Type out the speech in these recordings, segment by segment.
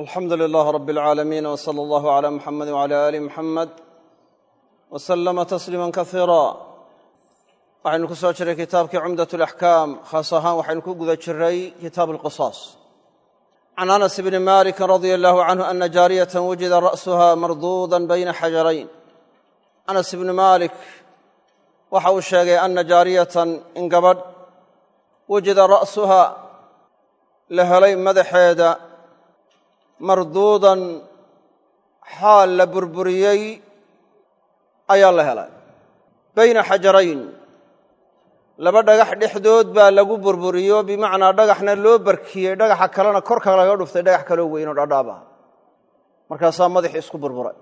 alxamdu lilaah rab اlcaalamiin w sala allahu cala muxamedi wcala ali muxamed w slama tasliima kasiira waxaynu ku soo jiray kitaabkii cumdat alaxkaam khaas ahaan waxaynu ku guda jiray kitaab alqisaas can anas bni maliki radia allahu canhu ana jaariyatan wujida ra'suha marduudan bayna xajarayn. Anas ibni maalik waxa uu sheegay ana jaariyatan in gabadh wujida ra'suha la helay madaxeeda marduudan xaal la burburiyey ayaa la helay. Bayna xajarayn laba dhagax dhexdood baa lagu burburiyo bimacnaa dhagaxna loo barkiyey dhagaxa kalena korka laga dhuftay dhagax kaloo weynoo dhadhaab ah. Markaasaa madaxii isku burburay.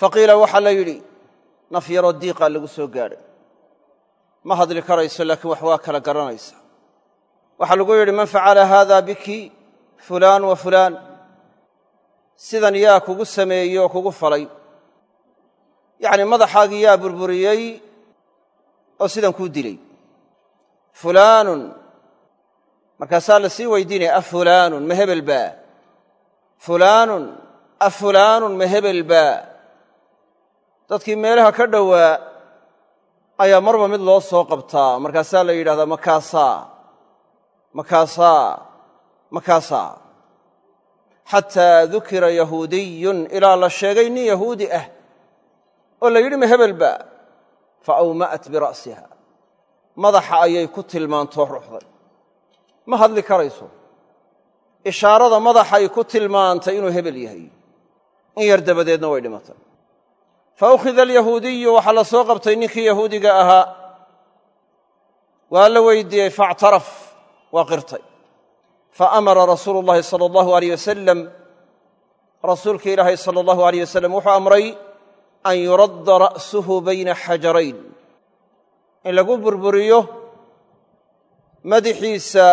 Fa qiila waxaa la yidhi naf yaroo diiqaa lagu soo gaadhay. Ma hadli karayso laakiin wax waa kala garanaysa. Waxaa lagu yidhi man facala haada biki fulaan wa fulaan sidan yaa kugu sameeyey oo kugu falay. Yacni madaxaagii yaa burburiyey oo sidan kuu dilay. Fulaanun. Markaasaa la sii weydiinaya a fulaanun ma hebel baa. Fulaanun. A fulaanun ma hebel baa. Dadkii meelaha ka dhowaa ayaa marba mid loo soo qabtaa. Markaasaa la yidhahdaa makaasaa. Makaasaa. Makaasaa xataa dukira yahuudiyun ilaa la sheegay nin yahuudi ah oo la yidhi ma hebel baa. Fa awma'at bira'siha madaxa ayay ku tilmaantoo ruxday ma hadli karayso. Ishaarada madaxay ku tilmaantay inuu hebel yahay. In yar dabadeedna way dhimatay. Fa ukhida alyahuudiyu waxaa la soo qabtay ninkii yahuudiga ahaa. Waa la weydiiyey faactaraf waa qirtay fa amara rasuulu llahi sala allahu aleyh wasalam rasuulkii ilaahay sala allahu aleyh wasalam wuxuu amray an yuradda ra'suhu bayna xajarayn in lagu burburiyo madaxiisa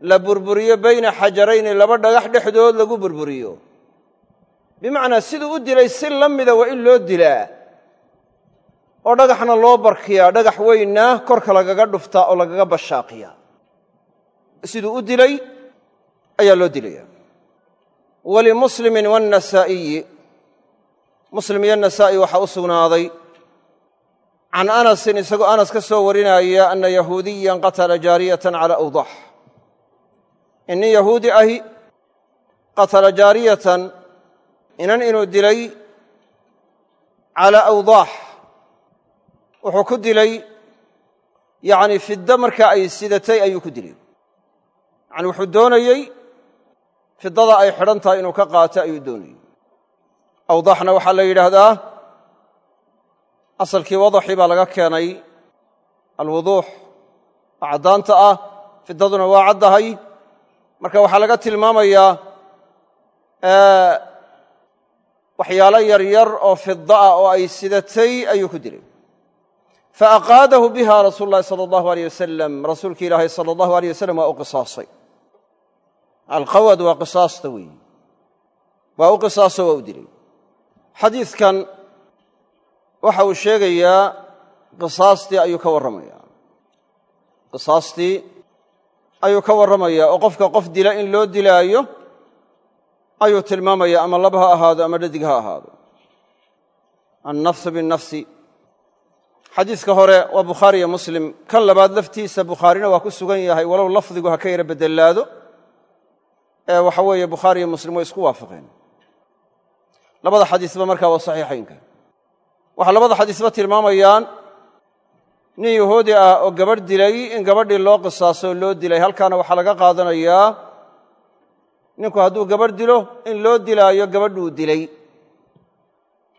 la burburiyo bayna xajarayni laba dhagax dhexdood lagu burburiyo bimacnaa siduu u dilay si la mida waa in loo dilaa oo dhagaxna loo barkiyaa dhagax weynna korka lagaga dhuftaa oo lagaga bashaaqiyaa siduu u dilay ayaa loo dilaya. Walimuslimin waannasaa'iyi muslim iyo nasaa'i waxaa u sugnaaday. Can anasin isagoo anas ka soo warinaya ana yahuudiyan qatala jaariyatan calaa awdax in yahuudi ahi qatala jaariyatan inan inuu dilay calaa awdaax. Wuxuu ku dilay yacni fiddo markaa ay sidatay ayuu ku dilay yacni wuxuu doonayey fiddada ay xidhan tahay inuu ka qaato ayuu doonayey. Awdaxna waxaa la yidhaahdaa asalkii wadaxii baa laga keenay alwuduux oo caddaanta ah fiddaduna waa caddahay. Marka waxaa laga tilmaamayaa waxyaalo yaryar oo fidda ah oo ay sidatay ayuu ku dilay. Fa aqaadahu biha rasuulu llahi sala allahu aleyh wasalam rasuulki ilaahay sala allahu aleyh wasalam waa u qisaasay alqawad waa qisaasta weeye. Waa u qisaaso waa u dilay. Xadiidkan waxa uu sheegayaa qisaastii ayuu ka warramayaa. Qisaastii ayuu ka warramayaa oo qofka qof dila in loo dilaayo ayuu tilmaamaya ama lab ha ahaado ama dhadig ha ahaado. Annafsu binnafsi. Xadiiska hore waa bukhaari iyo muslim. Kan labaad laftiisa bukhaarina waa ku sugan yahay walow lafdigu ha ka yara bedelaado waxa weeye bukhaari iyo muslim way isku waafaqeen. Labada xadiisba markaa waa saxiixaynka. Waxaa labada xadiisba tilmaamayaan nin yahuudi ah oo gabadh dilay in gabadhii loo qisaaso oo loo dilay. Halkaana waxaa laga qaadanayaa ninku hadduu gabadh dilo in loo dilaayo gabadhuu dilay.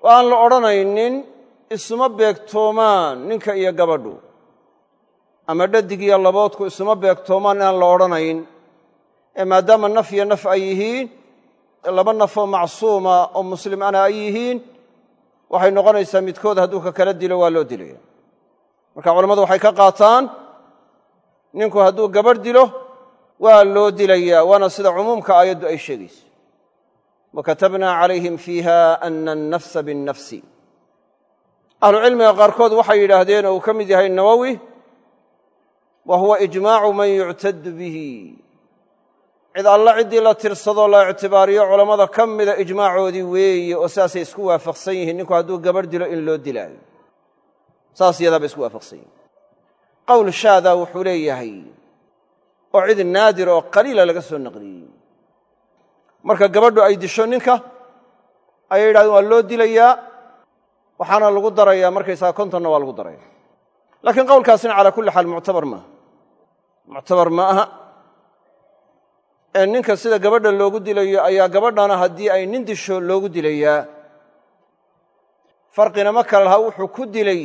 Oo aan la odhanaynin isuma beegtoomaan ninka iyo gabadhu. Ama dhadig iyo laboodku isuma beegtoomaan inaan la odhanayn. ee maadaama naf iyo naf ay yihiin laba nafoo macsuuma oo muslim ana ay yihiin waxay noqonaysaa midkood hadduu ka kala dilo waa loo dilaya. Marka culammadu waxay ka qaataan ninku hadduu gabadh dilo waa loo dilayaa waana sida cumuumka aayaddu ay sheegayso wa katabnaa calayhim fiiha ana annafsa binnafsi. Ahlucilmiga qaarkood waxay yidhaahdeen oo uu ka mid yahay nawowi wa huwa ijmaacu man yuctadu bihi cid alla ciddii la tirsadoo la ictibaariyo culammada ka mida ijmaacoodii weeye oo saasay isku waafaqsan yihiin ninku hadduu gabadh dilo in loo dilaayo. Saas iyadaa bay isku waafaqsan yihiin qowl shaadaa wuxuu leeyahay oo cid naadir oo qaliila laga soo naqliyey. Marka gabadhu ay disho ninka ayay yidhahdeen waa loo dilayaa? Waxaana lagu darayaa markaysaga kontonna waa lagu daraya laakiin qowlkaasina calaa kulli xaal muctabar maaha. Muctabar ma aha ee ninka sida gabadha loogu dilayo ayaa gabadhana haddii ay nin disho loogu dilayaa farqina ma kale lahaa wuxuu ku dilay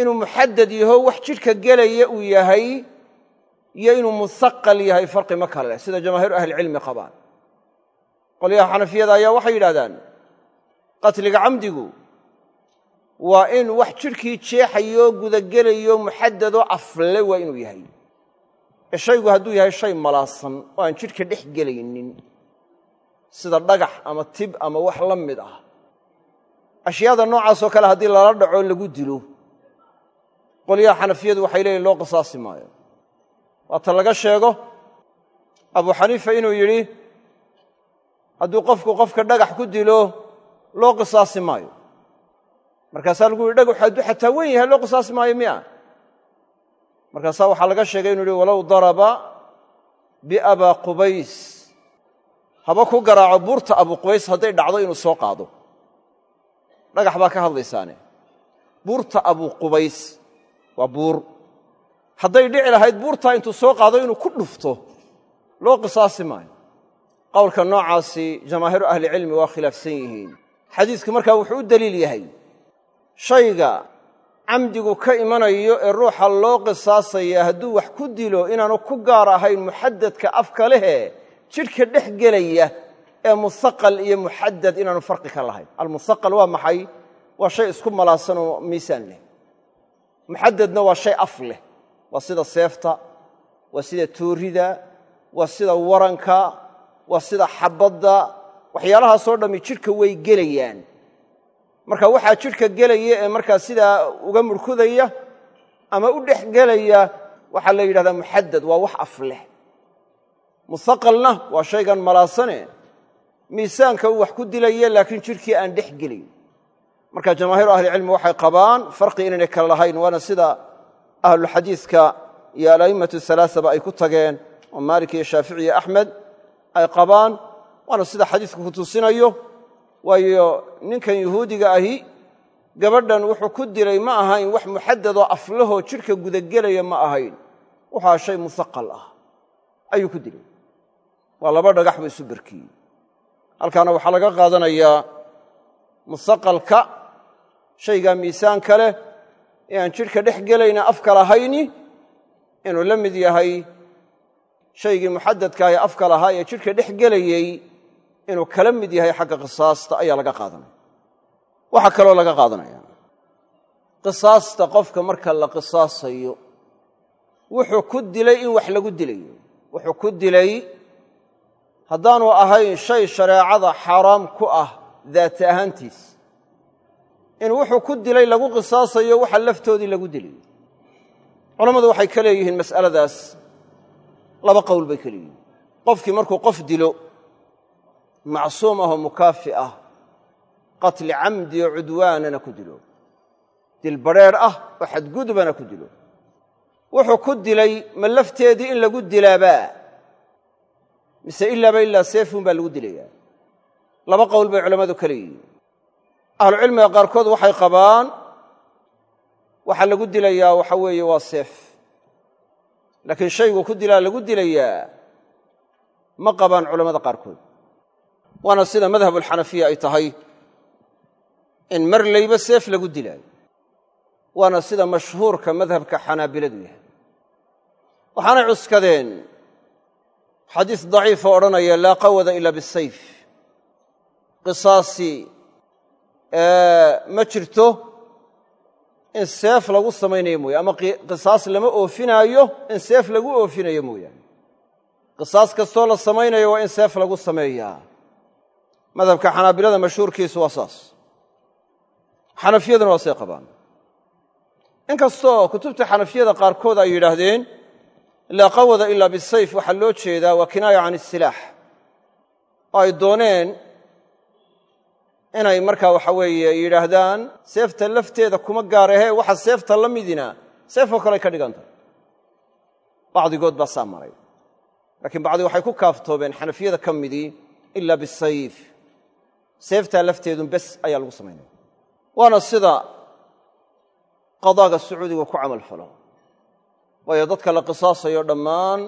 inuu muxadad yaho wax jidhka gelaya uu yahay iyo inuu musaqal yahay farqi ma kale. Leh sida jamaahiiru ahlicilmi qabaan. Qolyaha xanafiyada ayaa waxay yidhahdaan qatliga camdigu waa in wax jidhkii jeexayo gudagelayo muxadadoo afle waa inuu yahay ee shaygu hadduu yahay shay malaasan oo aan jidhka dhex gelaynin sida dhagax ama tib ama wax la mid ah ashyaada noocaasoo kale haddii lala dhaco lagu dilo qolyaha xanafiyadu waxay leeyihiin loo qisaasi maayo. Waata laga sheego abu xaniifa inuu yidhi hadduu qofku qofka dhagax ku dilo loo qisaasi maayo. Markaasaa lagu yihi dhagaxu hadduu xataa wen yahay loo qisaasi maayo miya markaasaa waxaa laga sheegay inu yihi walow daraba biabaa qubays. Haba ku garaaco buurta abu qubays hadday dhacdo inuu soo qaado. Dhagax baa ka hadlaysaane. Buurta abu qubays waa buur. Hadday dhici lahayd buurtaa intuu soo qaado inuu ku dhufto loo qisaasi maayo. Qowlka noocaasi jamaahiiru ahlicilmi waa khilaafsan yihiin. Xadiisku markaa wuxuu u deliil yahay. Shayga camdigu ka imanayo ee ruuxa loo qisaasaya hadduu wax ku dilo inaanu ku gaar ahayn muxadadka afka lehe jidhka dhex gelaya ee musaqal iyo muxadad inaanu farqi ka lahayn. Almusaqal waa maxay? Waa shay isku malaasan oo miisaan leh. Muxadadna waa shay af leh. Waa sida seefta waa sida toorida waa sida waranka waa sida xabadda. Waxyaalahaasoo dhammi jidhka way gelayaan marka waxaa jidhka gelaya ee markaa sidaa uga murkudaya ama u dhex gelaya waxaa la yidhahdaa muxadad waa wax af leh musaqalna waa shaygan malaasane miisaanka uu wax ku dilaya laakiin jidhkii aan dhex gelayn marka jamaahiiru ahlicilmi waxay qabaan farqi inaynay kale lahayn waana sida ahluxadiiska iyo ala'immatu alaasaba ay ku tageen oo maalik iyo shaafici iyo axmed ay qabaan waana sida xadiisku ku tusinayo waayo ninkan yuhuudiga ahi gabadhan wuxuu ku dilay ma ahayn wax muxadadoo aflahoo jidhka gudagelaya ma ahayn. Wuxua shay musaqal ah. Ayuu ku dilay waa laba dhagax buu isu berkiyey halkaana waxaa laga qaadanayaa musaqalka shaygaa miisaanka leh ee aan jidhka dhex gelayna afka lahayni inuu la mid yahay shaygii muxadadka ee afka lahaa ee jidhka dhex gelayey inuu kala mid yahay xagga qisaasta ayaa laga qaadanaya. Waxaa kaloo laga qaadanaya. Qisaasta qofka marka la qisaasayo wuxuu ku dilay in wax lagu dilayo. Wuxuu ku dilay haddaanu ahayn shay shareecada xaaraam ku ah daata ahaantiis. In wuxuu ku dilay lagu qisaasayo waxa laftoodii lagu dilayo culammadu waxay ka leeyihiin mas'aladaas. Laba qowl bay ka leeyihiin. Qofkii markuu qof dilo macsuum ahoo mukaafi ah qatli camdi oo cudwaanana ku dilo. Dil badrheedh ah oo xadgudbana ku dilo. Wuxuu ku dilay ma lafteedii in lagu dilaabaa? Mise ilaaba ilaa seefun baa lagu dilayaa? Laba qowl bay culammadu ka leeyihiin ahlucilmiga qaarkood waxay qabaan waxaa lagu dilayaa waxa weeye waa seef. Laakiin shayguu ku dilaa lagu dilayaa ma qabaan culammada qaarkood waana sida madhabulxanafiya ay tahay in mar layba seef lagu dilaayo. Waana sida mashhuurka madhabka xanaabiladu yahay. Waxaanay cuskadeen xadiis daciifa odhanaya laa qawada ila bisayf qisaasi ma jirto in seef lagu samaynayo mooye ama qisaas lama oofinaayo in seef lagu oofinayo mooyaane. Qisaas kastoo la samaynayo waa in seef lagu sameeyaa madhabka xanaabilada mashhuurkiisu waa saas. Xanafiyaduna waa say qabaan. Inkastoo kutubta xanafiyada qaarkood ay yidhaahdeen ilaa qawada ilaa bisayf waxaa loo jeedaa waa kinaaya can isilaax oo ay dooneen inay markaa waxa weeye yidhaahdaan seefta lafteeda kuma gaarahe waxa seefta la midina. Seefoo kale ka dhigantah bacdigood baa saa maray laakiin bacdi waxay ku kaaftoobeen xanafiyada ka midii ila bisayf seeftaa lafteedun bes ayaa lagu samaynaya waana sida qadaaga sacuudiga ku camal falo. Waayo dadka la qisaasayo dhammaan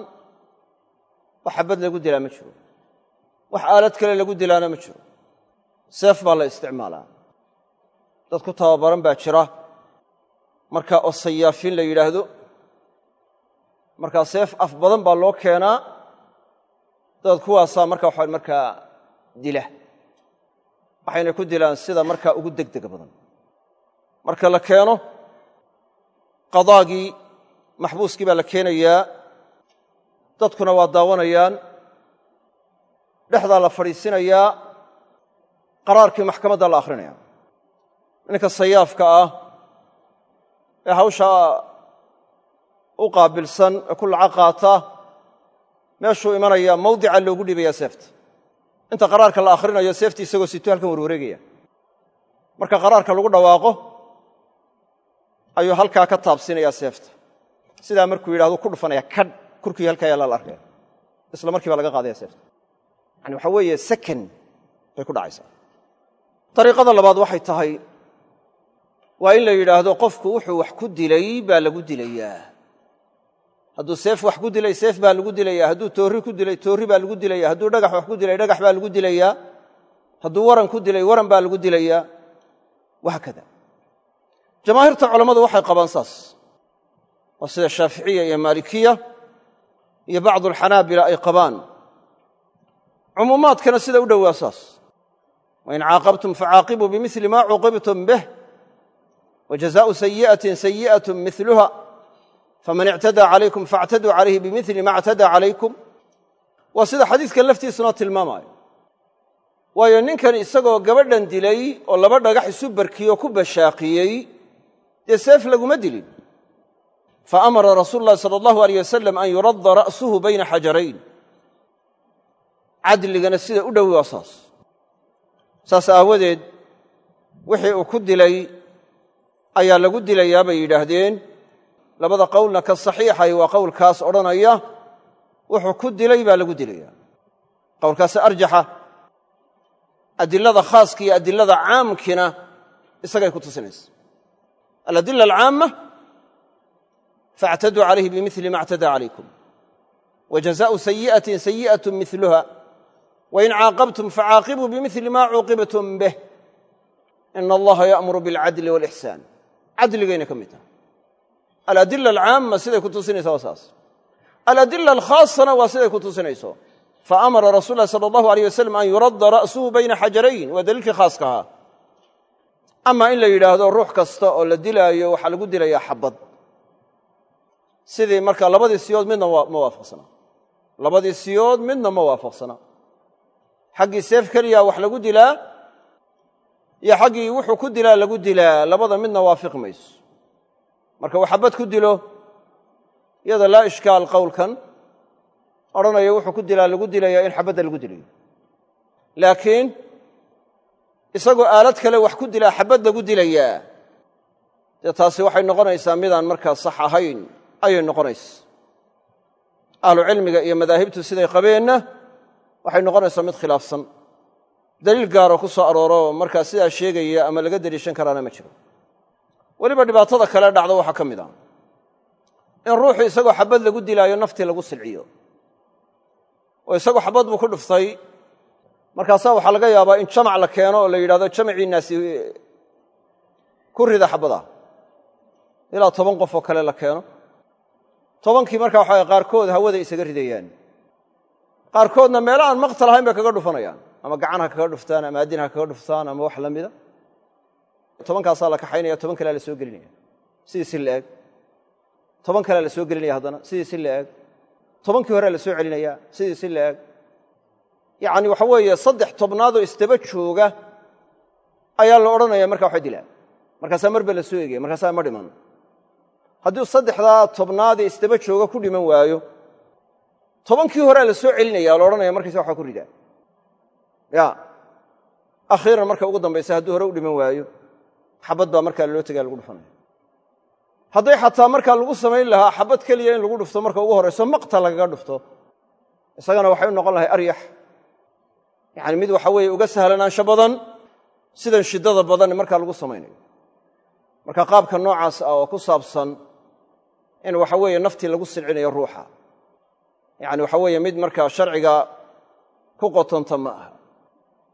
wax xabad lagu dilaa ma jiro. Wax aalad kale lagu dilaana ma jiro. Seef baa la isticmaalaa. Dad ku tababaran baa jira. Markaa oo sayaafiin la yidhaahdo markaa seef af badan baa loo keenaa. Dad kuwaasaa marka waxa markaa dila waxayna ku dilaan sida markaa ugu degdega badan. Marka la keeno qadaagii maxbuuskii baa la keenayaa dadkuna waa daawanayaan dhexdaa la fadhiisinayaa qaraarkii maxkamadda la akhrinaya. Ninka sayaafka ah ee hawshaa u qaabilsan ee ku laca qaata meeshuu imanaya mawdica loogu dhiibayaa seefta inta qaraarka la akhrinayo seefti isagoo sito halkan warwareegaya. Marka qaraarka lagu dhawaaqo ayuu halkaa ka taabsiinayaa seefta sidaa markuu yidhahdo ku dhufanaya kadh kurkii halkaa yaalla la arkaya. Isla markii laga qaadaya seefta yani waxaa weeye sakan bay ku dhacaysaa. Dariiqada labaad waxay tahay waa in la yidhaahdo qofku wuxuu wax ku dilay baa lagu dilayaa hadduu seef wax ku dilay seef baa lagu dilayaa hadduu toorri ku dilay toorri baa lagu dilaya. Hadduu dhagax wax ku dilay dhagax baa lagu dilayaa hadduu waran ku dilay waran baa lagu dilayaa wahaakada jamaahiirta culammadu waxay qabaan saas. Waa sida shaaficiya iyo maalikiya iyo bacdu alxanaabila ay qabaan. Cumuumaadkana sida u dhowaa saas. Wain caaqabtum facaaqibuu bimili ma cuqibtum bih wajazaau sayi'atin sayi'at miluha faman ictadaa calaykum faاctaduu calayhi bimili ma اctadaa calaykum. Waa sida xadiiska laftiisuna tilmaamaayo. Waayo ninkan isagoo gabadhan dilay oo laba dhagax isu barkiyoo ku bashaaqiyey dee seef laguma dilin. Faamara rasuulu llahi sala allahu aleyh wasalam an yuradda ra'suhu bayna xajarayn. Cadligana sida u dhowi waa saas. Saas aawadeed wixii uu ku dilay ayaa lagu dilayaa bay yidhaahdeen labada qowlna ka saxiixay waa qowlkaas odhanaya wuxuu ku dilay baa lagu dilaya. Qowlkaas arjaxa adilada khaaska iyo adilada caamkina isagay ku tusinaysa. Aladila alcaamma faactaduu calayhi bimili ma actadaa calaykum. Wa jazaau sayi'atin sayi'at miluha wain caaqabtum facaaqibuu bimili ma cuuqibtum bih. Ina allaha yaamuru bilcadli walixsaan cadligayna ka mid taha aladila alcaama siday ku tusinaysa waa saas. aladila alkhaasana waa siday ku tusinayso. Faamara rasul lahi sala allahu aleyh wasalam an yuradda ra'suhu bayna xajarayn waa daliilkii khaaska ahaa. Ama in la yidhaahdo ruux kasta oo la dilaayo waxaa lagu dilayaa xabad. Sidii marka labadii siyood midna ma waafaqsana. Labadii siyood midna ma waafaqsana. Xaggii seef keliya wax lagu dilaa iyo xaggii ku dilaa lagu dilaa labada midna waafiqi mayso marka uu xabad ku dilo iyada laa ishkaal qowlkan odhanaya wuxuu ku dilaa lagu dilaya in xabadda lagu dilayo laakiin isagoo aalad kale wax ku dilaa xabad lagu dilayaa. Dee taasi waxay noqonaysaa midaan markaa sax ahayn ayay noqonaysa ahlucilmiga iyo madaahibtu siday qabeenna waxay noqonaysaa mid khilaafsan. Daliil gaaroo ku soo arooro markaa sidaa sheegaya ama laga deliishan karaana ma jiro weliba dhibaatada kale dhacdo waxaa ka mid ah in ruuxu isagoo xabad lagu dilaayo naftii lagu silciyo. Oo isagoo xabad buu ku dhuftay. Markaasaa waxaa laga yaabaa in jamac la keeno oo la yidhahdo jamaciinnaasi ku rida xabada. Ilaa toban qof oo kale la keeno. Tobankii markaa waxa qaarkood hawada isaga ridayaan. Qaarkoodna meelo aan maqtal ahayn bay kaga dhufanayaan. Ama gacan ha kaga dhuftaan ama addin ha kaga dhuftaan ama wax la mida tobankaasaa la kaxaynaya toban kalea la soo gelinaya. Sidii si laeg toban kalea la soo gelinaya haddana sidii si laeg tobankii horea la soo celinaya sidii si laeg yacni waxa weeye saddex tobnaadoo isdaba jooga ayaa la odhanaya markaa waxa dilaa markaasaa marba la soo egaya markaasaa ma dhiman. Hadduu saddexdaa tobnaadee isdaba jooga ku dhiman waayo tobankii horea la soo celinaya la odhanaya markaysa waxaa ku ridaa ya akhiiran marka ugu dambaysa hadduu hore u dhiman waayo xabad baa markaa loo tegaa lagu dhufanaya hadday xataa markaa lagu samayn lahaa xabad keliya in lagu dhufto marka ugu horayso maqta lagaga dhufto. Isagana waxay u noqon lahay aryax. Yacani mid waxa weeye uga sahlanaansho badan sidan shiddada badan markaa lagu samaynayo. Marka qaabka noocaas ah oo ku saabsan in waxa weeye naftii lagu silcinayo ruuxa. Yacani waxa weeye mid markaa sharciga ku qotonta ma aha.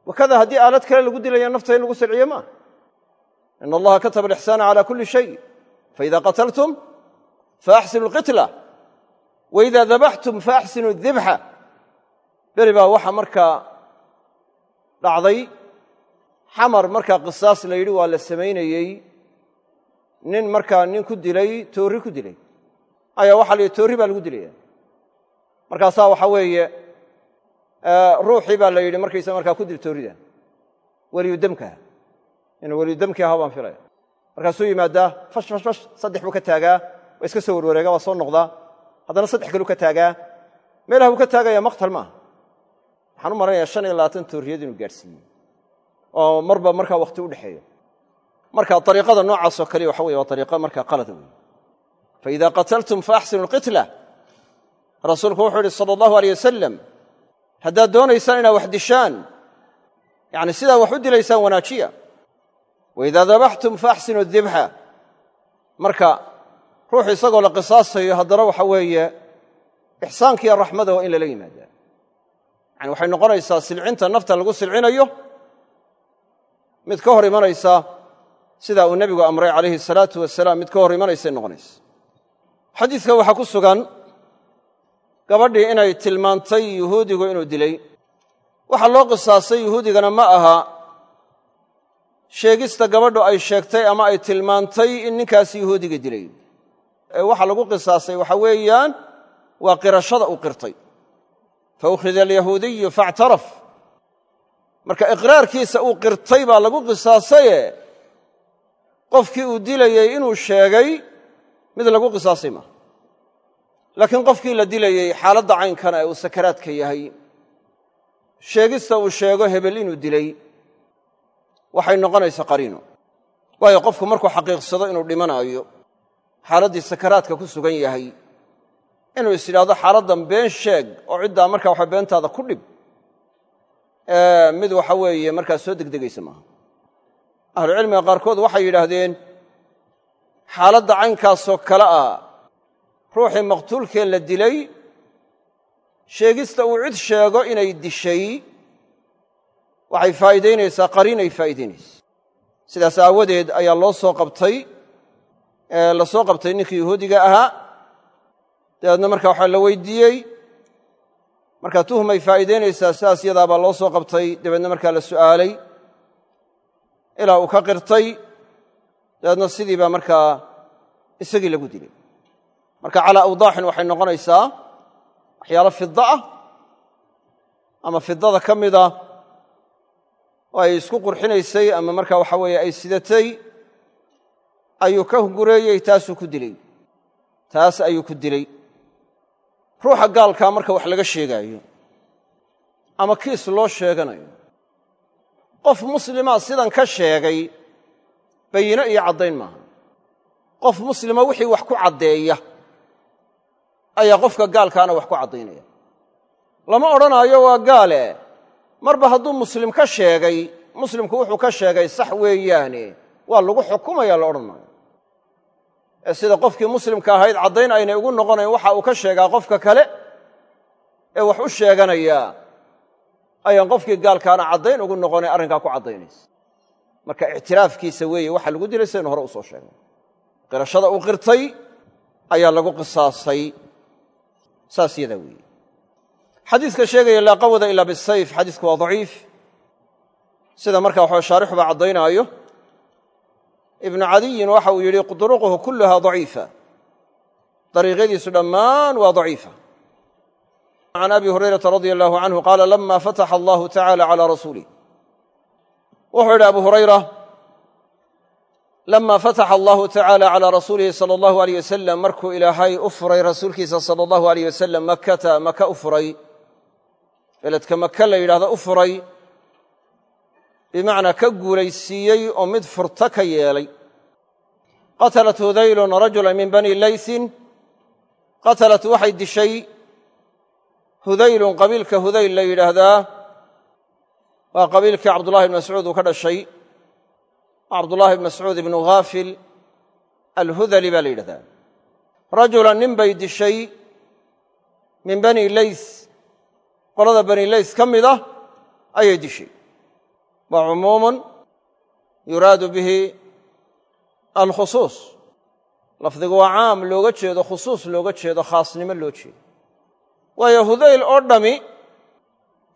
Wakada haddii aalad kale lagu dilaya nafta in lagu silciyo maaha in allaha kataba alixsaana cala kulli shay faida qataltum faaxsinu alqitla waida dabaxtum faaxsinu adibxa beri baa waxa markaa dhacday xamar markaa qisaas la yidhi waa la samaynayey nin markaa nin ku dilay toorri ku dilay ayaa waxa la yidhi toorri baa lagu dilaya markaasaa waxa weeye ruuxii baa la yidhi markaysa markaa ku inuu weliyudemkii ahaa baan filaya markaasuu yimaadaa fash fash fash saddex buu ka taagaa waa iska soo warwareega waa soo noqdaa. Haddana saddex kaluu ka taagaa meelaha buu ka taagaya maqtal maaha. Waxaan u maranaya shan iyo labaatan toorriyad inuu gaadhsiiyey oo marba markaa wakhti u dhexeeyo. Marka ariiqada noocaasoo kaliya waxa weye waa ariiqa markaa qalada wey faida qataltum faaxsinu alqitla rasuulku wuxuu yihi sala allahu aleyh wasalam haddaad doonaysaan inaad wax dishaan yani sidaa wax u dilaysaan wanaajiya waidaa dabaxtum faaxsinu dibxa marka ruux isagoo la qisaasayo haddana waxa weeye ixsaankiiyo raxmada waa in lala yimaadaa yani waxay noqonaysaa silcinta nafta lagu silcinayo mid ka hor imanaysa sidaa uu nebigu amray calayhi salaatu wasalaam mid ka hor imanaysay noqonaysa. Xadiidka waxaa ku sugan gabadhii inay tilmaantay yuhuudigu inuu dilay. Waxaa loo qisaasay yuhuudigana ma aha sheegista gabadhu ay sheegtay ama ay tilmaantay in ninkaas yuhuudiga dilay. Ee waxa lagu qisaasay waxa weeyaan waa qirashada uu qirtay. Fa ukhida alyahuudiyu faactaraf marka iqraarkiisa uu qirtay baa lagu qisaasaye qofkii uu dilayey inuu sheegay mid lagu qisaasay maaha laakiin qofkii la dilayey xaaladda caynkana ee uu sakaraadka yahay. Sheegista uu sheego hebel inuu dilay waxay noqonaysaa qariino. Waayo qofku markuu xaqiiqsado inuu dhimanaayo xaaladdii sakaraadka ku sugan yahay inuu is yidhaahdo xaaladdan been sheeg oo ciddaa markaa waxa beentaada ku dhib mid waxa weeye markaa soo degdegaysa maaha. Ahlucilmiga qaarkood waxay yidhaahdeen xaaladda caynkaasoo kale ah ruuxii maqtuulkee la dilay sheegista uu cid sheego inay dishay waxay faa'iidaynaysaa qariinay faa'iidaynaysa sidaas aawadeed ayaa loo soo qabtay la soo qabtay ninkii yahuudiga ahaa. Dabeedna marka waxaa la weydiiyey marka tuhmay faa'iidaynaysaa sidaas yadaabaa loo soo qabtay. Dabeedna markaa la su'aalay ilaa uu ka qirtay dabeedna sidii baa markaa isagii lagu dilay. Marka calaa awdaaxin waxay noqonaysaa waxyaalo fida ah ama fidada ka mida oo ay isku qurxinaysay ama marka waxa weeye ay sidatay ayuu ka gureeyey taasuu ku dilay. Taas ayuu ku dilay. Ruuxa gaalkaa marka wax laga sheegaayo ama kiis loo sheeganayo qof muslima sidan ka sheegay bayino iyo caddayn maaha. Qof muslima wixii wax ku caddeeya ayaa qofka gaalkaana wax ku caddaynaya. Lama odhanaayo waa gaale marba hadduu muslim ka sheegay muslimku wuxuu ka sheegay sax weeyaane waa lagu xukumaya la odhan maayo ee sida qofkii muslimka ahayd caddayn aynay ugu noqonayn waxa uu ka sheegaa qofka kale ee wax u sheeganayaa ayaan qofkii gaalkaana caddayn ugu noqonay arrinkaa ku caddaynaysa. Marka ictiraafkiisa weeye waxa lagu dilay saynu hore u soo sheegnay. Qirashada uu qirtay ayaa lagu qisaasay. Saas yadaa weeye xadiidka sheegaya laa qawada ila bisayf xadiisku waa daciif. Sida marka waxa shaarixuba caddaynaayo ibnu cadiyin waxa uu yidhi duruquhu kulluha daciifa. Dariiqyadiisu dhammaan waa daciifa. Can abi hurayrata radia allahu canhu qaala lama fataxa allahu tacala calaa rasuulih wuxuu yidhi abu hurayra lama fataxa allahu tacaala calaa rasuulihi sala allahu aleyh wasalam markuu ilaahay u furay rasuulkiisa sala allahu aleyh wasalam makata maka beledka maka la yidhahdo u furay bimacnaa ka guulaysiiyey oo mid furta ka yeelay. Qatalat hudaylun rajula min bani laysin qatalat waxay dishay hudaylun qabiilka hudayl la yidhaahdaa. Waa qabiilkii cabdullahi bn mascuud uu ka dhashay. Cabdullaahi bn mascuud ibnu ghaafil alhudali baa la yidhahdaa rajulan nin bay dishay min bani lays qolada bani lays ka mid ah ayay dishay. Waa cumuumun yuraadu bihi alkhusuus. Lafdigu waa caam looga jeedo khusuus looga jeedo khaasnimo loo jeedo. Waayo hudayl oo dhammi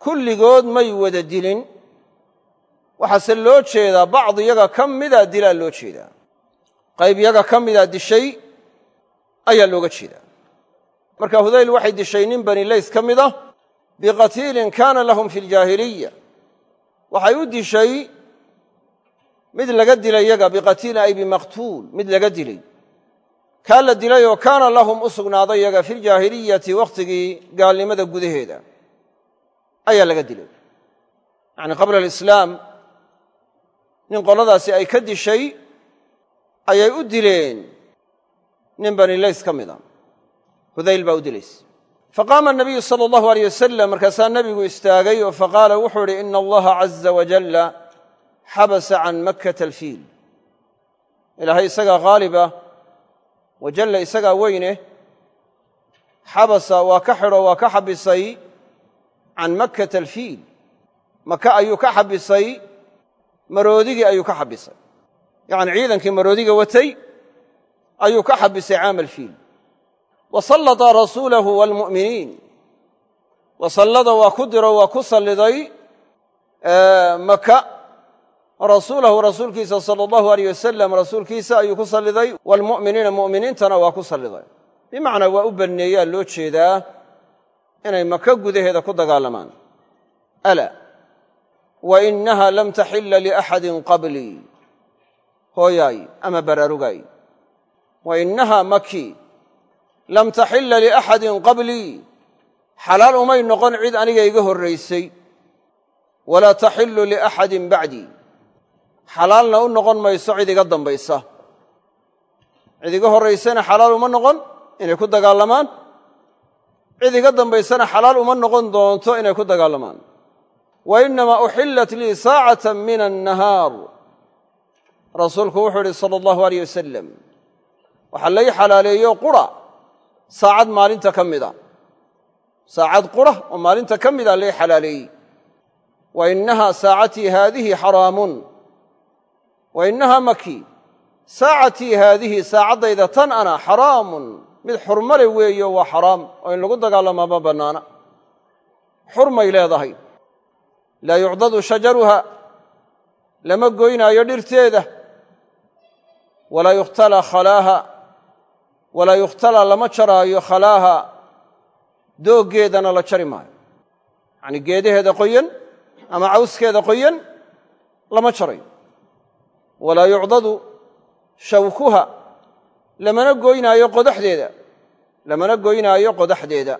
kulligood may wada dilin. Waxaase loo jeedaa bacd iyaga ka midaa dilaa loo jeedaa qayb iyaga ka midaa dishay ayaa looga jeedaa marka hudayl waxay dishay nin bani lays ka mid ah biqatiilin kaana lahum fi ljaahiliya waxay u dishay mid laga dilay yaga biqatiilin ay bimaqtuul mid laga dilay. Kaa la dilay oo kaana lahum u sugnaaday yaga fi ljaahiliyati wakhtigii gaalnimada gudaheeda ayaa laga dilay. Yacni qabla alislaam nin qoladaasi ay ka dishay ayay u dileen nin bani lays ka mid a hudayl baa u dilaysa faqaama anabiyu sala allahu aleyh wasalam markaasaa nebigu istaagay oo faqaala wuxuu idhi ina allaha caza wajalla xabasa can makkata alfiil ilaahay isagaa haalib ah wajalla isagaa weyne xabasa waa ka xidho waa ka xabisay can makkata alfiil maka ayuu ka xabisay maroodigii ayuu ka xabisay yacni ciidankii maroodiga watay ayuu ka xabisay caama alfiil wa sallata rasuulahu waalmu'miniin wa sallada waa ku diro waa ku salliday maka rasuulahu rasuulkiisa sala allahu aleyh wasalam rasuulkiisa ayuu ku salliday waalmu'miniina mu'miniintana waa ku salliday bimacnaa waa u banneeyaa loo jeedaa inay maka gudaheeda ku dagaalamaan ala wa innaha lam taxilla liaxadin qablii hooyaay ama baraarugaay wa maki lam taxilla liaxadin qablii xalaal umay noqon cid aniga iga horraysay. Walaa taxillu liaxadin bacdii xalaalna u noqon mayso cid iga dambaysa. Cid iga horraysana xalaal uma noqon inay ku dagaalamaan. Cid iga dambaysana xalaal uma noqon doonto inay ku dagaalamaan. Wa innamaa uxillat lii saacatan min annahaar. Rasuulku wuxuu idhi sala allahu aleyh wasalam waxaa lay xalaaleeyo qura saacad maalinta ka mida. Saacad qura oo maalinta ka mida lay xalaaleeyey wa innahaa saacatii haadihi xaraamun. Wa innahaa maki. Saacatii haadihi saacaddayda tan ana xaraamun. Mid xurmale weeyo waa xaraam oo in lagu dagaalamaa ma bannaana. Xurmay leedahay. Laa yucdadu shajaruha. Lama goynaayo dhirteeda. Walaa yukhtala khalaaha walaa yukhtala lama jaraayo khalaaha dooggeedana la jari maayo. Yacnii geedaheeda qoyan ama cawskeeda qoyan lama jarayo. Walaa yucdadu shawkuha lamana goynaayo qodaxdeeda lamana goynaayo qodaxdeeda.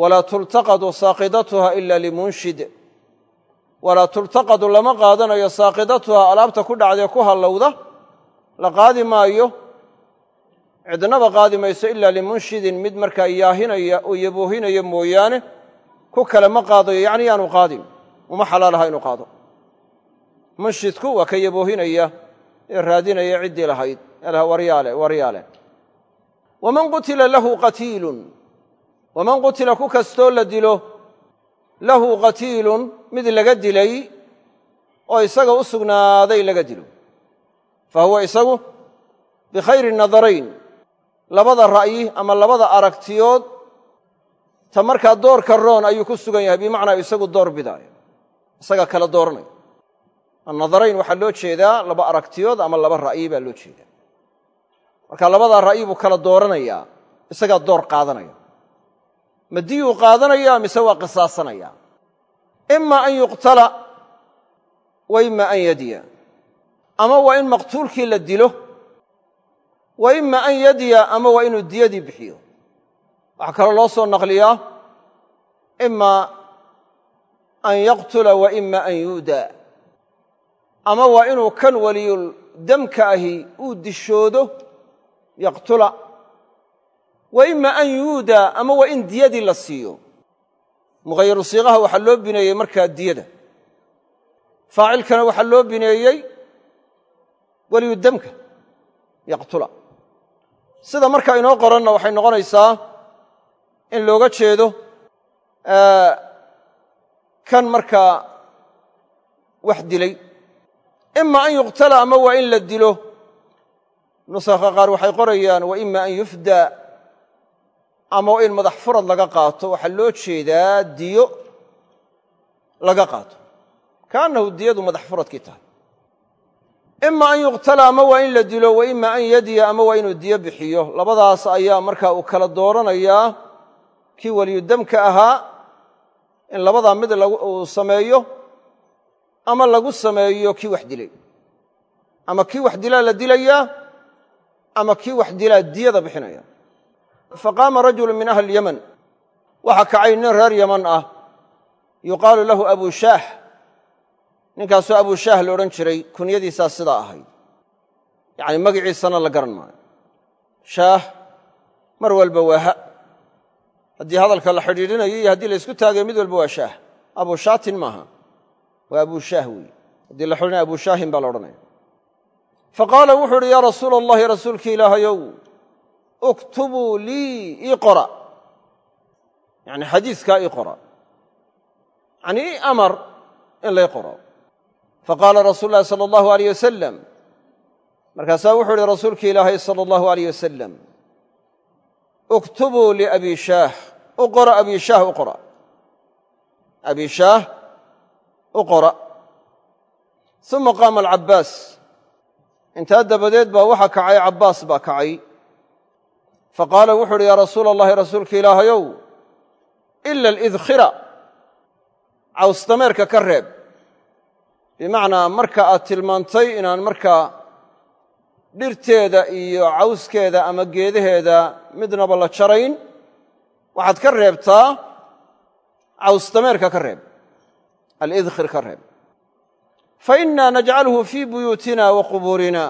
Walaa tultaqadu saaqidatuha ila limunshid. Walaa tultaqadu lama qaadanayo saaqidatuha alaabta ku dhacdee ku hallowda la qaadi maayo cidnaba qaadi mayso ilaa limunshidin mid markaa yaahinaya oo yaboohinaya mooyaane ku kale ma qaadayo yacni yaanu qaadin uma xalaalaha inuu qaado. Munshidku waa ka yaboohinaya ee raadinaya ciddii lahayd waryaale waryaale. Waman qutila lahu qatiilun waman qutila ku kastoo la dilo lahu qatiilun mid laga dilay oo isaga u sugnaaday laga dilo. Fa huwa isagu bikhayri nadarayn labada ra'yi ama labada aragtiyood ta markaa doorka roon ayuu ku sugan yahay bimacnaa isagu door bidaayo. Isaga kala dooranaya annadarayn waxaa loo jeedaa laba aragtiyood ama laba ra'yi baa loo jeedaa. Marka labadaa ra'yi buu kala dooranayaa isagaa door qaadanaya. Ma diyuu qaadanaya mise waa qisaasanaya? Ima an yuqtala wa ima an yadiya. Ama waa in maqtuulkii la dilo wa ima an yadiya ama waa inuu diyadii bixiyo. Waxaa kaloo loo soo naqliyaa ima an yaqtula wa ima an yuuda. Ama waa inuu kan waliyul damka ahi uu dishoodo yaqtula. Wa ima an yuuda ama waa in diyadii la siiyo. Mughayaru siiqaha waxaa loo bineeyey markaa diyada. Faacilkana waxaa loo bineeyey yaqtula sida markaa inoo qoranna waxay noqonaysaa in looga jeedo kan markaa wax dilay. Ima an yuqtala ama waa in la dilo. Nusakha qaar waxay qorayaan wa ima an yufda ama in madax furad laga qaato waxaa loo jeedaa diyo laga qaato. Kaannahu diyadu madax furadkii tahay ima an yuqtala ama waa in la dilo wa ima an yadiya ama waa inuu diyo bixiyo. Labadaas ayaa markaa uu kala dooranayaa kii weliyudamka ahaa in labadaa mid uu sameeyo ama lagu sameeyo kii wax dilay. Ama kii wax dilaa la dilayaa ama kii wax dilaa diyada bixinaya. Faqaama rajulu min ahli yaman. Waxaa kacay nin reer yaman ah. Yuqaalu lahu abu shaah ninkaasoo abu shaah la odhan jiray kunyadiisaa sidaa ahayd. Yacni magiciisana la garan maayo. Shaah mar walba waa ha. Haddii hadalka la xidhiidhinayo iyo haddii la ysku taagayo mid walba waa shaah. Abu shaatin maaha waa abu shaah weeye haddii la xidhinaya abu shaahin baa la odhanaya. Fa qaala wuxuu uhi yaa rasuula allahi rasuulki ilaahayow uktubuu lii ii qora yani xadiiskaa ii qora yani ii amar in lay qoro faqaala rasuulu llahi sala allahu aleyh wasalam markaasaa wuxuu uhi rasuulki ilaahay sala allahu aleyh wasalam uktubuu liabi shaah u qora abi shaah u qora abi shaah u qora uma qaama alcabbaas intaa dabadeed baa waxa kacay cabbaas baa kacay. Faqaala wuxu uhi yaa rasuula allahi rasuulka ilaahayow ila alidkhira. Cawsdameerka ka reeb bimacnaa marka aad tilmaantay inaan markaa dhirteeda iyo cawskeeda ama geedaheeda midnaba la jarayn waxaad ka reebtaa cawsdameerka ka reeb alidkhir ka reeb. Fa innaa najcalhu fii buyuutina wa qubuurina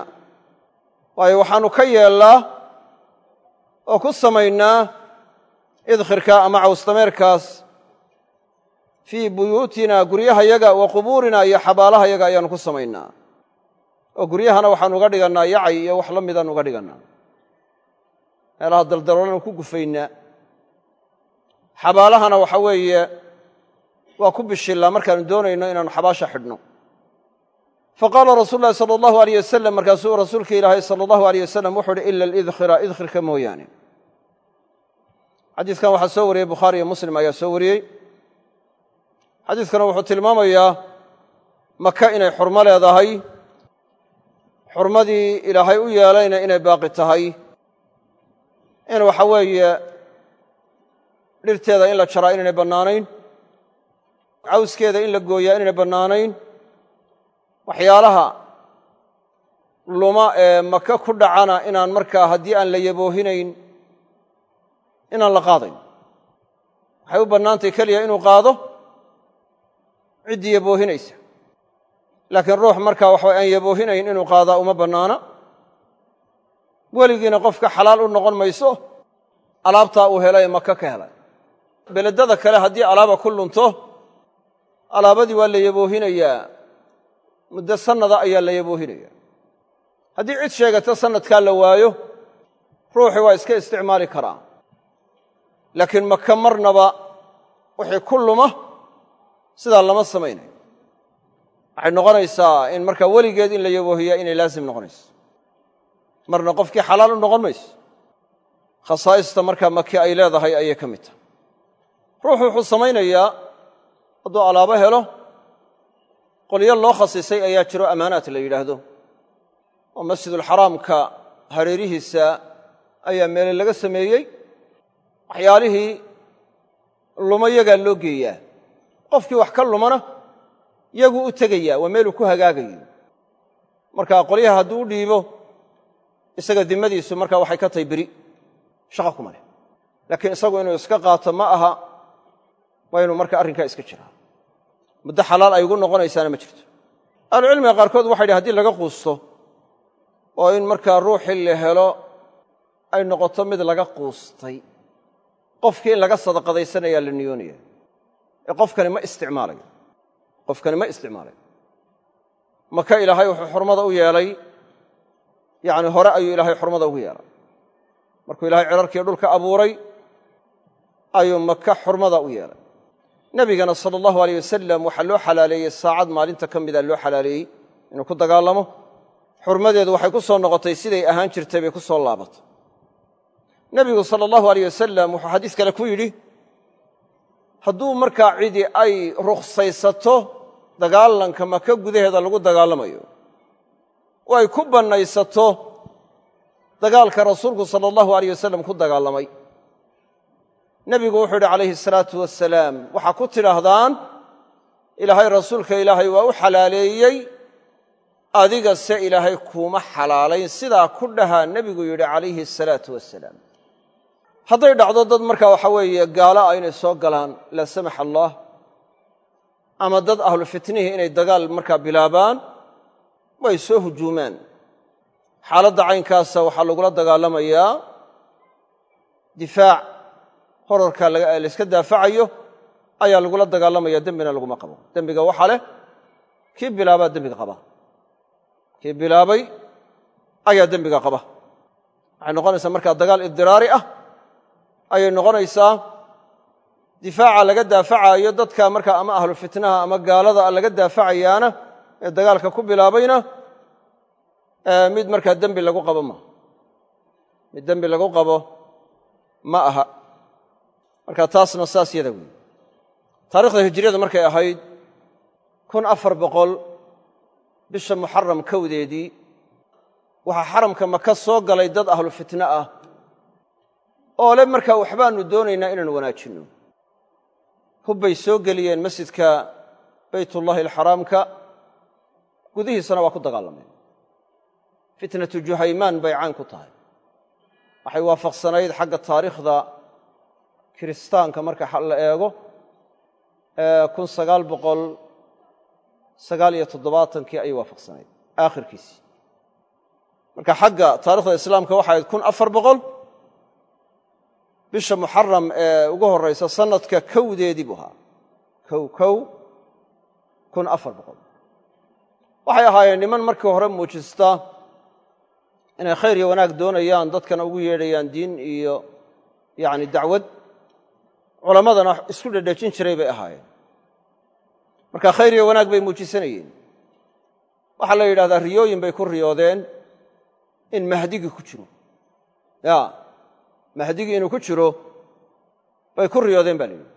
waayo waxaannu ka yeellaa oo ku samaynaa idkhirka ama cawsdameerkaas fii buyuutina guryahayaga wa qubuurina iyo xabaalahayaga ayaannu ku samaynaa. Oo guryahana waxaanu uga dhigannaa yacay iyo wax la midaan uga dhigannaa meelaha daldaloolanu ku gufaynaa. Xabaalahana waxa weeye waa ku bishillaa markaannu doonayno inaannu xabaasha xidhno. Fa qaala rasuulu llahi sala allahu aleyh wasalam markaasuu rasuulka ilaahay sala allahu aleyh wasalam wuxu uhi ila alidkhira idkhirka mooyaane. Xadiiskan waxaa soo wariyey bukhaari iyo muslim ayaa soo wariyey xadiiskana wuxuu tilmaamayaa maka inay xurmo leedahay xurmadii ilaahay u yeelayna inay baaqi tahay. In waxa weeye dhirteeda in la jaraa inaynay bannaanayn cawskeeda in la gooyaa inaynay bannaanayn. Waxyaalaha luma ee maka ku dhacana inaan markaa haddii aan la yaboohinayn inaan la qaadayn. Waxay u bannaantay keliya inuu qaado ciddii yaboohinaysa. Laakiin ruux markaa waxa aan yaboohinayn inuu qaadaa uma bannaana. Weligiina qofka xalaal u noqon mayso alaabtaa uu helay maka ka helay beledada kale haddii alaaba ku lunto alaabadii waa la yaboohinayaa. Muddo sannada ayaa la yaboohinaya haddii cid sheegata sannadkaa la waayo ruuxii waa iska isticmaali karaa. Laakiin maka marnaba wixii ku luma sidaa lama samaynayo waxay noqonaysaa in markaa weligeed in la yaboohiyaa inay laasim noqonayso. Marna qofkii xalaal u noqon mayso. Khasaa'ista markaa maki ay leedahay ayay ka mid tahay. Ruuxu wuxuu samaynayaa hadduu alaabo helo qolyo loo khasisay ayaa jiro ammaanaat la yidhaahdo. Oo masjidulxaraamka hareerihiisa ayaa meele laga sameeyey. Waxyaalihii luma yagaa loo geeyaa qofkii wax ka lumana yaguu u tegayaa waa meeluu ku hagaagayo. Marka qolyaha hadduu u dhiibo isaga dimmadiisu markaa waxay ka tahay beri shaqa kuma leh. Laakiin isagu inuu iska qaato ma aha waa inuu marka arrinkaa iska jiraa. Muddo xalaal ay ugu noqonaysaana ma jirto. Ahlucilmiga qaarkood waxay dhi haddii laga quusto oo in markaa ruuxii la helo ay noqoto mid laga quustay. Qofkii in laga sadaqadaysanayaa la niyoonaya qofkani ma isticmaalayo qofkani ma isticmaalayo maka ilaahay wuxuu xurmada u yeelay yacni hore ayuu ilaahay xurmada ugu yeelay. Markuu ilaahay cirarkiiyo dhulka abuuray ayuu maka xurmada u yeelay. Nebigana sala allahu aleyh wasalam waxaa loo xalaaleeyey saacad maalinta ka mida loo xalaaleeyey inuu ku dagaalamo. Xurmadeedu waxay ku soo noqotay siday ahaan jirtay bay ku soo laabatay. Nebigu sala allahu aleyh wasalam wuxuu xadiis kale ku yidhi hadduu markaa cidi ay rukhsaysato dagaalanka maka gudaheeda lagu dagaalamayo. Oo ay ku bannaysato dagaalka rasuulku sala allahu aleyh wasalam ku dagaalamay. Nebigu wuxuu yidhi calayhi asalaatu wasalaam waxaa ku tidhaahdaan ilaahay rasuulka ilaahay waa u xalaaleeyey adiga se ilaahay kuuma xalaalayn. Sidaa ku dhahaa nebigu yidhi calayhi asalaatu wasalaam hadday dhacdo dad markaa waxa weeye gaalo ah inay soo galaan laa samax allah ama dad ahlu fitnihii inay dagaal markaa bilaabaan way soo hujuumaan xaaladda caynkaasa waxaa lagula dagaalamayaa difaac horarka layska daafacayo ayaa lagula dagaalamaya dembina laguma qabo. Dembiga waxa leh kii bilaabaa dembiga qaba. Kii bilaabay ayaa dembiga qaba. Waxay noqonaysaa markaa dagaal idiraari ah ayay noqonaysaa difaaca laga daafacaayo dadka markaa ama ahlu fitnaha ama gaalada laga daafacayaana ee dagaalka ku bilaabayna mid markaa dembi lagu qabo maaha mid dembi lagu qabo ma aha. Marka taasna saas yada weeye taarikhda hijriyada markay ahayd kun afar boqol bisha muxaram kowdeedii waxaa xaramka maka soo galay dad ahlu fitne ah oo le markaa waxbaannu doonaynaa inaanu wanaajinno hubbay soo geliyeen masjidka baytullaahi alxaraamka gudihiisana waa ku dagaalameen. Fitnatu juhaymaan bay caan ku tahay. Waxay waafaqsanayd xagga taariikhda kiristaanka marka la eego kun sagaal boqol sagaal iyo toddobaatankii ayay waafaqsanayd aakhirkiisii. Marka xagga taarikhda islaamka waxay ahayd kun afar boqol bisha muxaram ee ugu horraysa sanadka kowdeedii buu ahaa. Kow kow kun afar boqol. Waxay ahaayeen niman markii hore muujista inay khayr iyo wanaag doonayaan dadkana ugu yeedhayaan diin iyo yacni dacwad. Culammadana isku dhedhejin jiray bay ahaayeen. Marka khayr iyo wanaag bay muujisanayeen waxaa la yidhahdaa riyooyin bay ku riyoodeen in mahdigii ku jiro. Ya mahdigii inuu ku jiro bay ku riyoodeen ba la yidhi.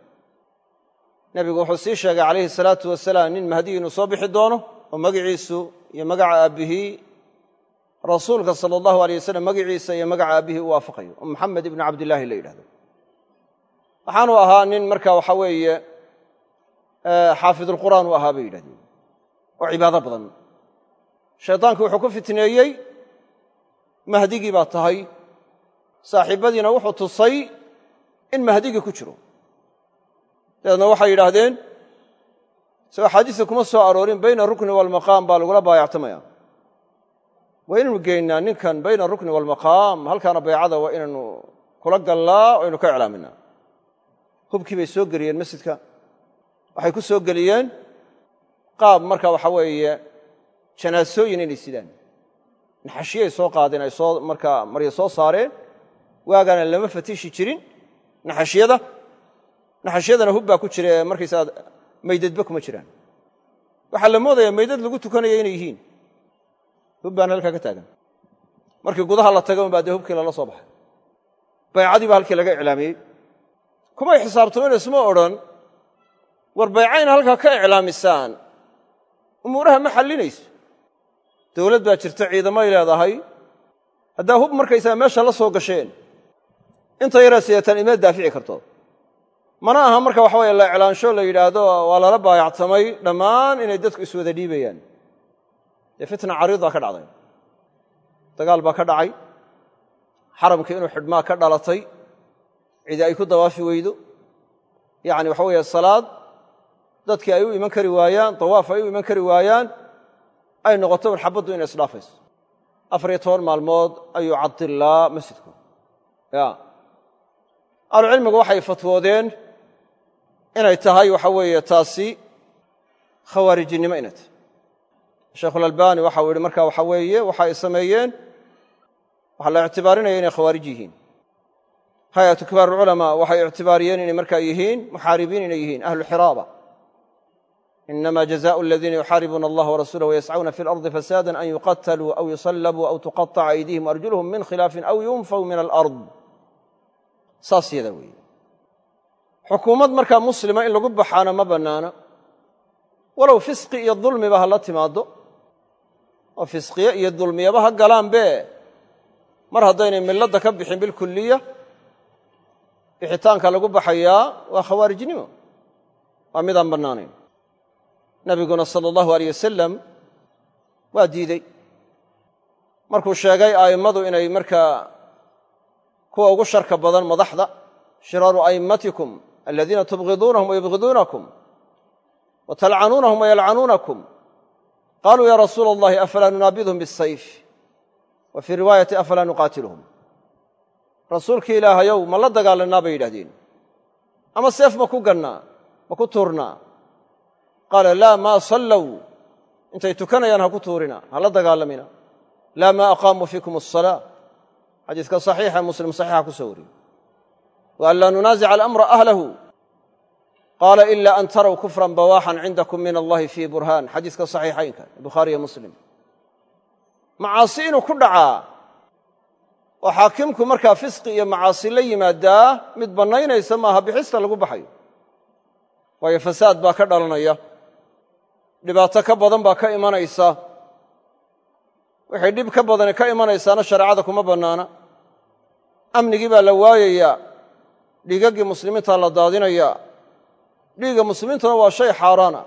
Nebigu wuxuu sii sheegay calayhi salaatu wasalaam nin mahdigii inuu soo bixi doono oo magaciisu iyo magaca aabbihii rasuulka sala allahu alay wasalam magaciisa iyo magaca aabbihii u waafaqayo. Oo maxamed ibnu cabdillaahi la yidhahdo. Waxaanu ahaa nin marka waxa weeye xaafidulqur'aan u ahaa bay yidhahdeen oo cibaado badan. Shaydaanku wuxuu ku fitneeyey mahdigii baa tahay saaxiibadiina wuxuu tusay in mahdigii ku jiro. Dabeedna waxay yidhaahdeen soo axaadiista kuma soo aroorin bayna arukni waalmaqaam baa lagula baayactamaya. Waa inaynu geynnaa ninkan bayna arukni waalmaqaam halkaana baycada waa inaynu kula gallaa o aynu ka iclaaminaa. Hubkii bay soo geliyeen masjidka. Waxay ku soo geliyeen qaab marka waxa weeye janaasooyin inay sidaan. Naxashiyay soo qaadeen ay soo markaa marya soo saareen waagaana lama fatiishi jirin. Naxashiyada naxashiyadana hub baa ku jira ee markaysaa maydadba kuma jiraan. Waxaa la moodayaa maydad lagu tukanaya inay yihiin. Hub baana halkaa ka taagan. Markii gudaha la taga unbaa dee hubkii lala soo baxay. Baycadii baa halkii laga iclaamiyey. Kumay xisaabtameen isma odhan war baycayna halkaa ka iclaamisaan. Umuuraha ma xallinayso. Dowlad baa jirta ciidamay leedahay. Haddaa hub markaysaa meesha la soo gasheen inta yaraa sideetaan ima daafici karto. Mana aha marka waxa weye la iclaansho la yidhaahdo waa lala baayactamay dhammaan inay dadku iswada dhiibayaan. Dee fitna cariida ka dhacday. Dagaal baa ka dhacay. Xaramkii inuu xidhmaa ka dhalatay. Cidi ay ku dawaafi weydo. Yacni waxa weeye salaad dadkii ay u iman kari waayaan dawaaf ay u iman kari waayaan ay noqoto un inay isdhaafayso afar iyo toban maalmood ayuu cadilaa masjidku ya ahlucilmigu waxay fatwoodeen inay tahay waxa weeye taasi khawaarijinimo inay tahay sheikhulalbani waxa uu yihi marka waxa weeye waxa ay sameeyeen waxaa la ictibaarinaya inay khawaarij yihiin hay-atu kibaar alculamaa waxay ictibaariyeen inay markaa yihiin muxaaribiin inay yihiin ahluxiraaba inama jazaءu aladiina yuxaaribuuna allah warasuulah wayascuuna fi اlardi fasaada an yuqataluu aw yusallabuu aw tuqaطaca aydihim arjuluhum min khilaafin aw yunfaw min alard saas yada weeye. Xukuumad markaa muslima in lagu baxaana ma bannaano. Walow fisqi iyo dulmiba ha la timaaddo oo fisqiye iyo dulmiyaba ha galaanbe mar haddaynay milladda ka bixin bilkuliya bixitaanka lagu baxayaa waa khawaarijnimo. Waa midaan bannaanayn. Nabiguna sala allahu aleyh wasalam waa diidey. Markuu sheegay a'immadu inay markaa kuwa ugu sharka badan madaxda shiraaru a'immatikum aladiina tubgiduunahum wayubgiduunakum wa talcanuunahum wayalcanuunakum qaluu ya rasuula allahi afalaa nunaabidhum bisayf wa fii riwaayati afalaa nuqaatiluhum? Rasuulkii ilaahayow ma la dagaalanaa bay yidhahdeen ama seef ma ku gannaa ma ku tuurnaa? Qaala laa maa sallow intay tukanayaan ha ku tuurina ha la dagaalamina. Laa maa aqaamuu fiikum asalaa xadiiska saxiixa muslim saxiixa ku soo wariyey. Wa an laa nunaasica alamra ahlahu. Qaala ila an taraw kufran bawaaxan cindakum min allahi fii burhaan. Xadiiska saxiixaynka bukhaariyo muslim. Macaasi inuu ku dhacaa oo xaakimku markaa fisqi iyo macaasi la yimaadaa mid bannaynaysa maaha bixista lagu baxayo. Waayo fasaad baa ka dhalanaya. Dhibaato ka badan baa ka imanaysa wixii dhib ka badani ka imanaysaana shareecada kuma bannaana. Amnigii baa la waayayaa dhiigaggii muslimiintaa la daadinayaa dhiigga muslimiintuna waa shay xaaraana.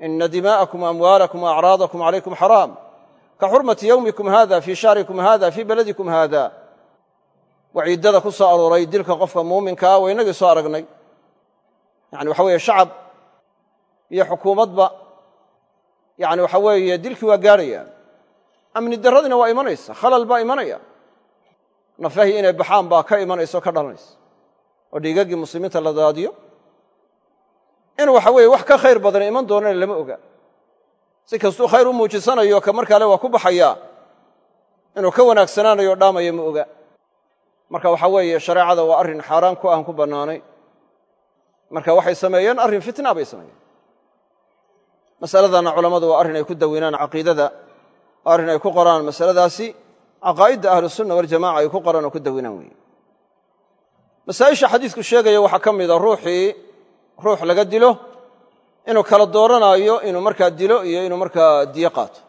Ina dimaa'akum amwaalakum wa acraadakum calaykum xaraam. Ka xurmati yowmikum hada fii shahrikum hada fii beladikum hada waciiddada ku soo arooray dilka qofka muuminkaa waa inagii soo aragnay. Yani waxa weeye shacab iyo xukuumadba. Yani waxa weeye dilkii waa gaadhaya amni darradina waa imanaysa khalal baa imanaya. Nafahii inay baxaan baa ka imanaysa ka dhalanaysa. Oo dhiigaggii muslimiinta la daadiyo. In waxa weeye wax ka khayr badana iman doonana lama oga. Si kastuu khayr u muujisanayo ka markaale waa ku baxayaa inuu ka wanaagsanaanayo dhaamaya ma oga. Marka waxa weeye shareecada waa arrin xaaraan ku aan ku bannaanay. Marka waxay sameeyeen arrin fitna bay sameeyeen. Masaladana culammadu waa arrin ay ku dawinaan caqiidada arrin ay ku qoraan masaladaasi caqaa'idda ahlusunna waljamaca ay ku qoraan oo ku dawinaan weeye. Masaa'isha xadiisku sheegaya waxaa ka mida ruuxii ruux laga dilo inuu kala dooranaayo inuu markaa dilo iyo inuu markaa diyo qaato.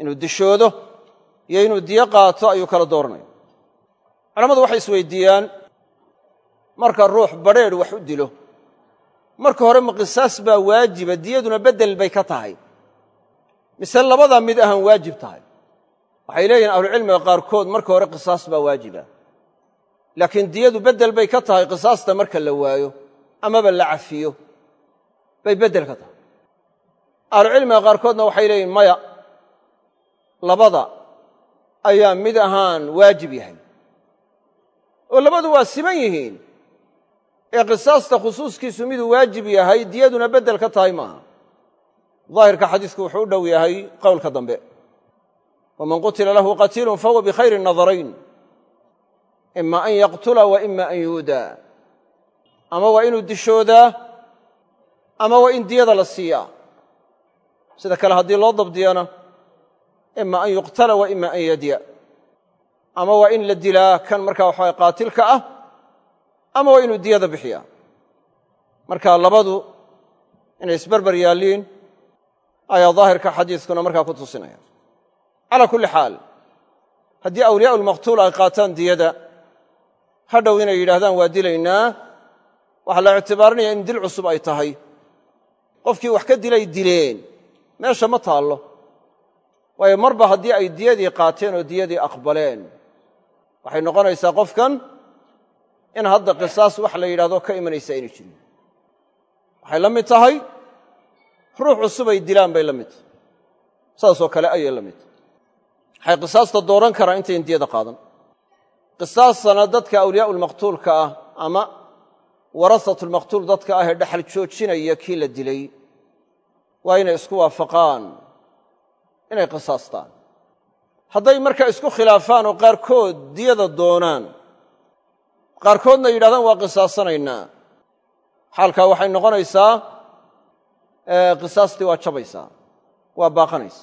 Inuu dishoodo iyo inuu diyo qaato ayuu kala dooranaya culammadu waxay isweydiiyaan marka ruux badrheedh wax u dilo marka hore ma qisaas baa waajiba diyaduna beddel bay ka tahay mise labadaa mid ahaan waajib tahay. Waxay leeyihiin ahlucilmiga qaarkood marka hore qisaas baa waajiba. Laakiin diyadu beddel bay ka tahay qisaasta marka la waayo amaba la cafiyo. Bay beddel ka tahay. Ahlucilmiga qaarkoodna waxay leeyihiin maya. Labada ayaa mid ahaan waajib yahay. Oo labadu waa siman yihiin. Ee qisaasta khusuuskiisu miduu waajib yahay diyaduna beddel ka tahay maaha daahirka xadiisku wuxuu u dhow yahay qowlka dambe. Waman qutila lahu qatiilun fahuwa bikhayri nadarayn ima an yaqtula wa ima an yuudaa ama waa inuu dishoodaa ama waa in diyada la siiyaa sida kale haddii loo dabdiyana ima an yuqtala wa ima an yadya ama waa in la dilaa kan markaa waxaa qaatilka ah ama waa inuu diyada bixiyaa. Marka labadu inay isberber yaalliin ayaa daahirka xadiiskuna markaa ku tusinaya. Calaa kulli xaal haddii awliyaa'u lmaqtuul ay qaataan diyada hadhow inay yidhaahdaan waa dilaynaa. Waxaa la ictibaarinaya in dil cusub ay tahay. Qofkii wax ka dilay dileen. Meesha ma taallo. Waayo marba haddii ay diyadii qaateen oo diyadii aqbaleen waxay noqonaysaa qofkan in hadda qisaas wax la yidhahdo ka imanaysa ayna jirin. Waxay la mid tahay ruux cusubay dilaan bay la mid. Tahay saasoo kale ayay la mid. Waxay qisaasta dooran karaan intayn diyada qaadan. Qisaastana dadka awliyaa'ulmaqtuulka ah ama warasatulmaqtuul dadka ah ee dhaxal joojinaya kii la dilay waa inay isku waafaqaan inay qisaastaan. Hadday markaa isku khilaafaan oo qaarkood diyada doonaan qaarkoodna yidhahdaan waa qisaasanaynaa xaalkaa waxay noqonaysaa qisaastii waa jabaysaa waa baaqanaysa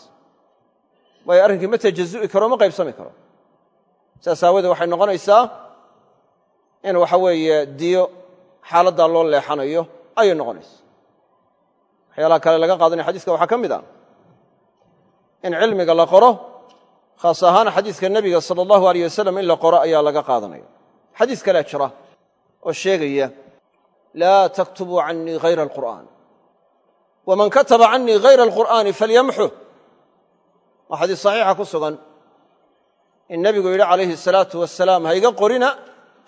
waayo arrinkii ma tajazu'i karo ma qaybsami karo. Saas aawadee waxay noqonaysaa in waxa weeye diyo xaaladdaa loo leexanayo ayay noqonaysa. Waxyaalaha kale laga qaadanaya xadiiska waxaa ka mid ah in cilmiga la qoro khaas ahaan xadiiska nebiga sala allahu aleyh wasalam in la qoro ayaa laga qaadanaya xadiis kalea jira oo sheegaya laa taktubuu canii hayra alqur'aan waman kataba canii hayra alqur'aani falyamxuh waa xadiis saxiixa ku sugan. In nebigu yidhi calayhi asalaatu wasalaam hayga qorina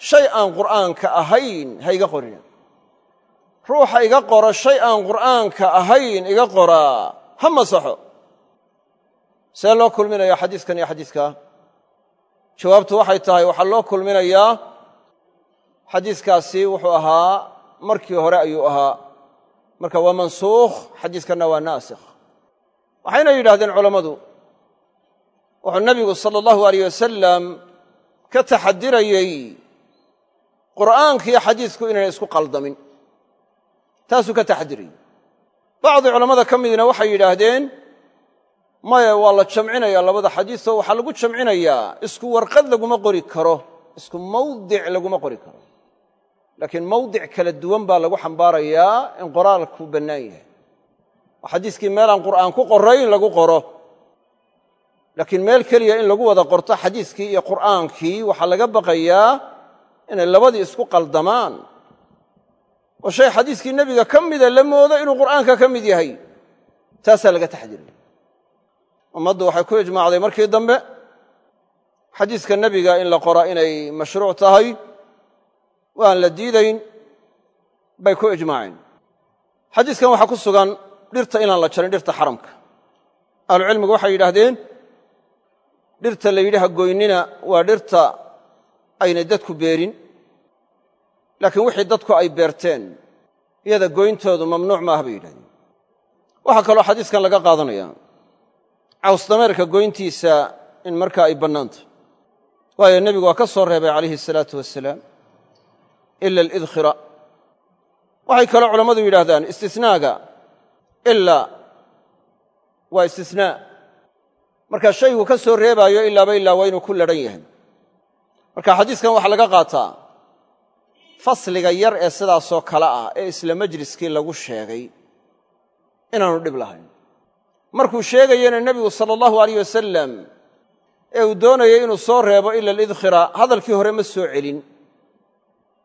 shay aan qur'aanka ahayn hayga qorina. Ruuxa iga qoro shay aan qur'aanka ahayn iga qoraa ha masaxo. See loo kulminaya xadiiskan iyo xadiiskaa jawaabtu waxay tahay waxaa loo kulminayaa xadiiskaasi wuxuu ahaa markii hore ayuu ahaa marka waa mansuukh xadiiskanna waa naasikh waxayna yidhahdeen culammadu wuxuu nebigu sala allahu aleyh wasalam ka taxadirayey qur'aankiiyo xadiisku inayna isku qaldamin. Taasuu ka taxadirayey bacdi culammada ka midina waxay yidhaahdeen maya waa la jamcinayaa labada xadiisoo waxaa lagu jamcinayaa isku warqad laguma qori karo isku mawdic laguma qori karo laakiin mawdic kala duwan baa lagu xambaarayaa in qoraalku bannaan yahay. Oo xadiiskii meelaan qur'aan ku qorayn lagu qoro. Laakiin meel keliya in lagu wada qorto xadiiskii iyo qur'aankii waxaa laga baqayaa inay labadii isku qaldamaan. Oo shay xadiiskii nebiga ka mida la moodo inuu qur'aanka ka mid yahay. Taasaa laga taxdiray ummaddu waxay ku ijmaacday markii dambe. Xadiiska nebiga in la qora inay mashruuc tahay waan la diidayn bay ku ijmaaceen. Xadiiskan waxaa ku sugan dhirta inaan la jarin dhirta xaramka. Ahlucilmigu waxay yidhaahdeen dhirta la yidhi ha goynina waa dhirta aynay dadku beerin. Laakiin wixii dadku ay beerteen iyada goyntoodu mamnuuc maaha bay yidhahdeen waxaa kaloo xadiiskan laga qaadanaya cawsdameerka goyntiisa in markaa ay bannaantah waayo nebigu waa ka soo reebay calayhi asalaatu wasalaam ila alidkhira. Waxay kaloo culammadu yidhaahdaan istisnaaga. Ilaa waa istisnaa marka shaygu ka soo reebaayo ilaaba ilaa waa inuu ku ladhan yahay. Marka xadiiskan waxaa laga qaataa fasliga yar ee sidaasoo kale ah ee isla majliskii lagu sheegay inaanu dhib lahayn. Markuu sheegayena nebigu sala allahu alayh wasalam ee uu doonayay inuu soo reebo ila alidkhira hadalkii hore ma soo celin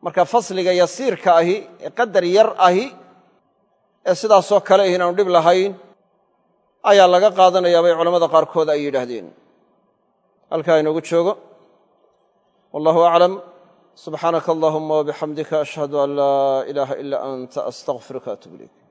marka fasliga yasiirka ahi ee qadar yar ahi ee sidaasoo kale ah inaanu dhib lahayn ayaa laga qaadanayaa bay culamada qaarkood ay yidhaahdeen. Halkaa inoogu joogo. Wallahu aclam. Subxaanaka allahuma wabixamdika ashhadu an laa ilaaha ila anta astaqfiruka atub ilayk